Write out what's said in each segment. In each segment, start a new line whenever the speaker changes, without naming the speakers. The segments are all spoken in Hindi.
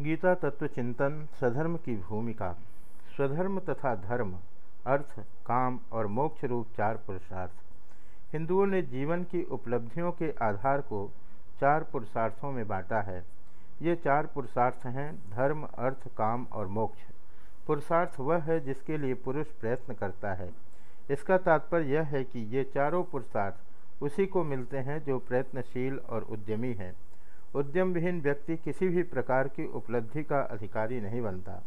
गीता तत्व चिंतन स्वधर्म की भूमिका। स्वधर्म तथा धर्म, अर्थ, काम और मोक्ष रूप चार पुरुषार्थ। हिंदुओं ने जीवन की उपलब्धियों के आधार को चार पुरुषार्थों में बांटा है। ये चार पुरुषार्थ हैं, धर्म, अर्थ, काम और मोक्ष। पुरुषार्थ वह है जिसके लिए पुरुष प्रयत्न करता है। इसका तात्पर्य यह है कि ये चारों पुरुषार्थ उसी को मिलते हैं जो प्रयत्नशील और उद्यमी है। उद्यम विहीन व्यक्ति किसी भी प्रकार की उपलब्धि का अधिकारी नहीं बनता।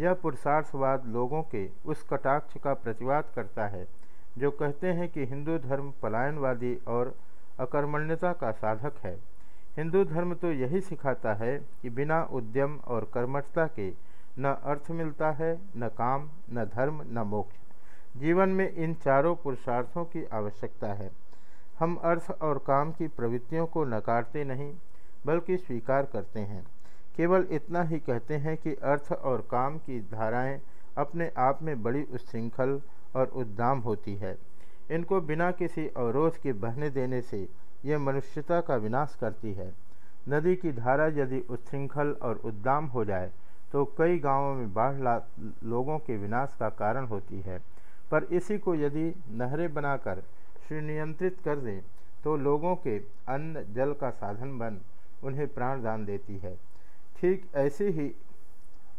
यह पुरुषार्थवाद लोगों के उस कटाक्ष का प्रतिवाद करता है, जो कहते हैं कि हिंदू धर्म पलायनवादी और अकर्मण्यता का साधक है। हिंदू धर्म तो यही सिखाता है कि बिना उद्यम और कर्मठता के न अर्थ मिलता है, न काम, न धर्म, न मोक्ष। जीवन में इन चारों पुरुषार्थों की आवश्यकता है। हम अर्थ और काम की प्रवृत्तियों को नकारते नहीं बल्कि स्वीकार करते हैं। केवल इतना ही कहते हैं कि अर्थ और काम की धाराएँ अपने आप में बड़ी उच्छृंखल और उद्दाम होती है। इनको बिना किसी अवरोध के बहने देने से यह मनुष्यता का विनाश करती है। नदी की धारा यदि उच्छृंखल और उद्दाम हो जाए तो कई गाँवों में बाढ़ ला, लोगों के विनाश का कारण होती है। पर इसी को यदि नहरें बनाकर सुनियंत्रित कर दें तो लोगों के अन्न जल का साधन बन उन्हें प्राण दान देती है। ठीक ऐसे ही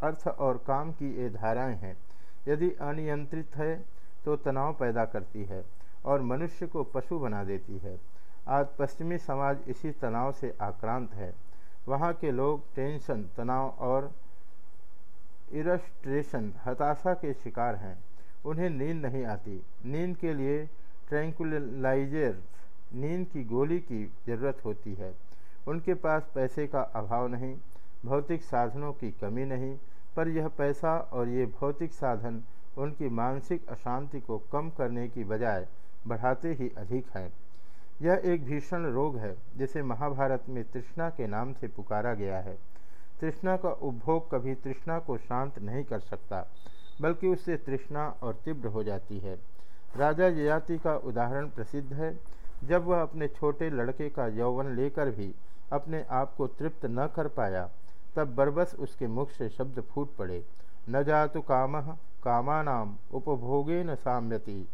अर्थ और काम की ये धाराएँ हैं। यदि अनियंत्रित है तो तनाव पैदा करती है और मनुष्य को पशु बना देती है। आज पश्चिमी समाज इसी तनाव से आक्रांत है। वहाँ के लोग टेंशन, तनाव और इरस्ट्रेशन, हताशा के शिकार हैं। उन्हें नींद नहीं आती। नींद के लिए ट्रैंकुलाइजर नींद की गोली की ज़रूरत होती है। उनके पास पैसे का अभाव नहीं, भौतिक साधनों की कमी नहीं, पर यह पैसा और ये भौतिक साधन उनकी मानसिक अशांति को कम करने की बजाय बढ़ाते ही अधिक है। यह एक भीषण रोग है, जिसे महाभारत में तृष्णा के नाम से पुकारा गया है। तृष्णा का उपभोग कभी तृष्णा को शांत नहीं कर सकता, बल्कि उससे तृष्णा और तीव्र हो जाती है। राजा ययाति का उदाहरण प्रसिद्ध है। जब वह अपने छोटे लड़के का यौवन लेकर भी अपने आप को तृप्त न कर पाया, तब बरबस उसके मुख से शब्द फूट पड़े। न जातु काम, कामानाम उपभोगे न साम्यति।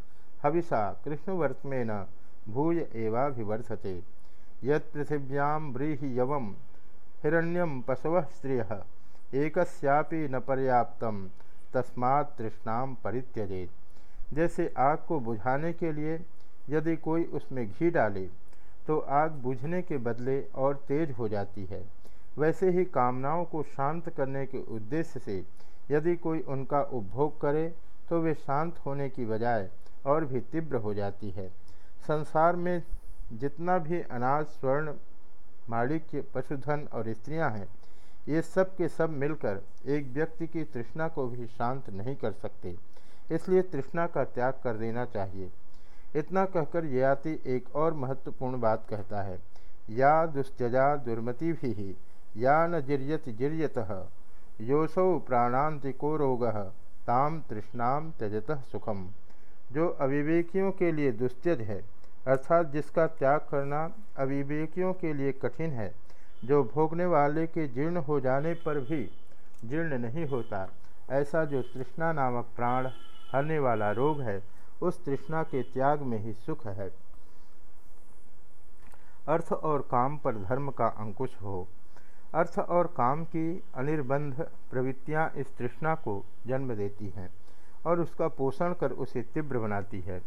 हविषा कृष्णवर्तमे न भूय एवाभिवर्धते। यद पृथिव्याम ब्रीहि यवम हिरण्यम पशव स्त्रिय। एक न पर्याप्त तस्मात् तृष्णाम परित्यजेत जैसे आग को बुझाने के लिए यदि कोई उसमें घी डाले तो आग बुझने के बदले और तेज हो जाती है। वैसे ही कामनाओं को शांत करने के उद्देश्य से यदि कोई उनका उपभोग करे तो वे शांत होने की बजाय और भी तीव्र हो जाती है। संसार में जितना भी अनाज, स्वर्ण, माणिक्य, पशुधन और स्त्रियाँ हैं, ये सब के सब मिलकर एक व्यक्ति की तृष्णा को भी शांत नहीं कर सकते। इसलिए तृष्णा का त्याग कर देना चाहिए। इतना कहकर ययाति एक और महत्वपूर्ण बात कहता है। या दुश्चजा दुर्मति भी ही, या न जिर्यत जिर्यत योसौ प्राणांतिको रोग ताम तृष्णाम त्यजत सुखम। जो अविवेकियों के लिए दुस्त्यज है, अर्थात जिसका त्याग करना अविवेकियों के लिए कठिन है, जो भोगने वाले के जीर्ण हो जाने पर भी जीर्ण नहीं होता, ऐसा जो तृष्णा नामक प्राण हरने वाला रोग है उस तृष्णा के त्याग में ही सुख है। अर्थ और काम पर धर्म का अंकुश हो। अर्थ और काम की अनिर्बंध प्रवृत्तियाँ इस तृष्णा को जन्म देती हैं और उसका पोषण कर उसे तीव्र बनाती है।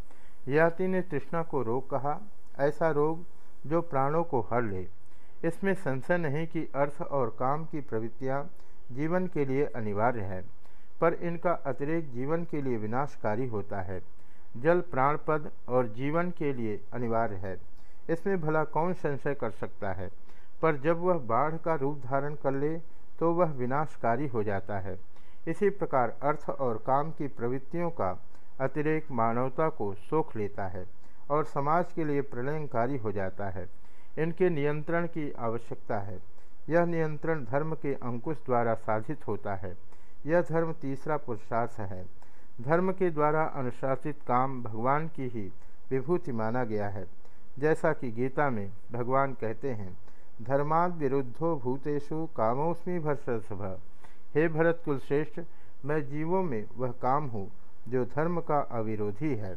याति ने तृष्णा को रोग कहा, ऐसा रोग जो प्राणों को हर ले। इसमें संशय नहीं कि अर्थ और काम की प्रवृत्तियाँ जीवन के लिए अनिवार्य है, पर इनका अतिरिक्त जीवन के लिए विनाशकारी होता है। जल प्राणपद और जीवन के लिए अनिवार्य है। इसमें भला कौन संशय कर सकता है? पर जब वह बाढ़ का रूप धारण कर ले तो वह विनाशकारी हो जाता है। इसी प्रकार अर्थ और काम की प्रवृत्तियों का अतिरेक मानवता को सोख लेता है और समाज के लिए प्रलयंकारी हो जाता है। इनके नियंत्रण की आवश्यकता है। यह नियंत्रण धर्म के अंकुश द्वारा साधित होता है। यह धर्म तीसरा पुरुषार्थ है। धर्म के द्वारा अनुशासित काम भगवान की ही विभूति माना गया है। जैसा कि गीता में भगवान कहते हैं, धर्माद विरुद्धो भूतेषु कामोस्मी भरसभ हे भरत कुलश्रेष्ठ मैं जीवों में वह काम हूँ जो धर्म का अविरोधी है।